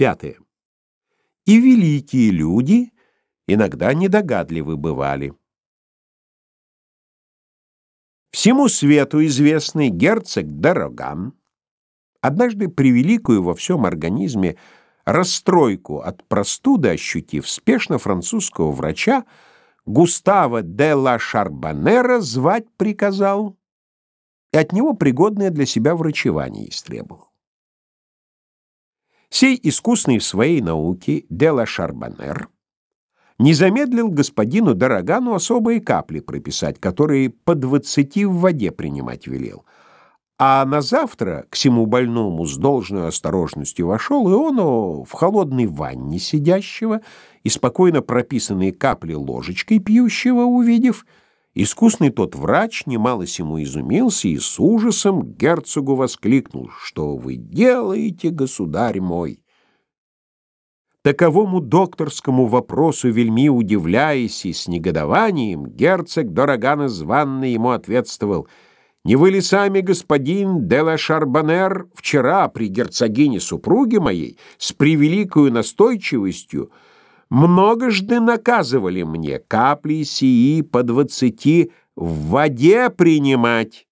Пятое. И великие люди иногда недогадливы бывали. Всему свету известный герцог Дороган однажды превеликую во всем организме расстройку от простуды ощутив, спешно французского врача Густава де ла Шарбанера звать приказал и от него пригодное для себя врачевание истребовал. Сей искусный в своей науке де ла Шарбанер не замедлил господину Дорогану особые капли прописать, которые по двадцати в воде принимать велел. А на завтра к всему больному с должной осторожностью вошел, и он в холодной ванне сидящего и спокойно прописанные капли ложечкой пьющего увидев, искусный тот врач немало сему изумился и с ужасом герцогу воскликнул, «Что вы делаете, государь мой?» Таковому докторскому вопросу, вельми удивляясь и с негодованием, герцог Дорогана званный ему ответствовал «Не вы ли сами, господин де ла Шарбанер, вчера при герцогине супруге моей с превеликою настойчивостью многожды наказывали мне капли сии по двадцати в воде принимать,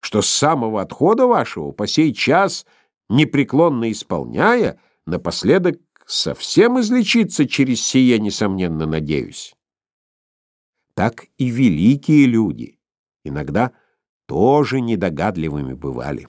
что с самого отхода вашего по сей час, непреклонно исполняя, напоследок совсем излечиться через сие, несомненно, надеюсь. Так и великие люди иногда тоже недогадливыми бывали.